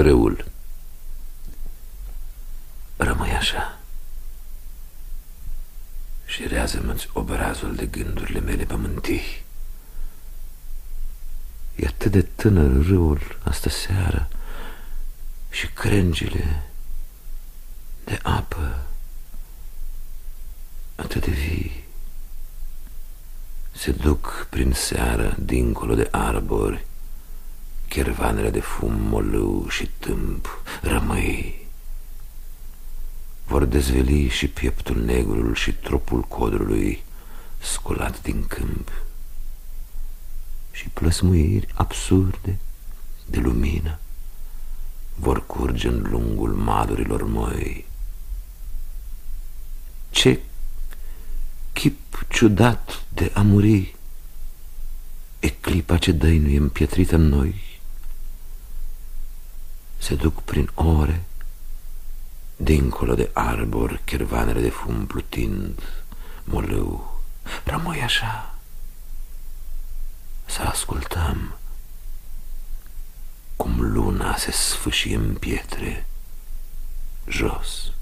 Râul. Rămâi așa. Și rează-mă-ți obrazul de gândurile mele pământii E atât de tânăr râul astă seară Și crengile de apă atât de vii. Se duc prin seară dincolo de arbori Chervanele de fum molâu și tâmp Rămâi. Vor dezveli și pieptul negrul și trupul codrului Sculat din câmp. Și plăsmuiri absurde de lumină Vor curge în lungul madurilor moi Ce chip ciudat de a muri! E clipa ce dăinuie împietrită în noi se duc prin ore, dincolo de arbor, chervanele de fum plutind, molâu. Rămâi așa, să ascultăm cum luna se sfâșie în pietre jos.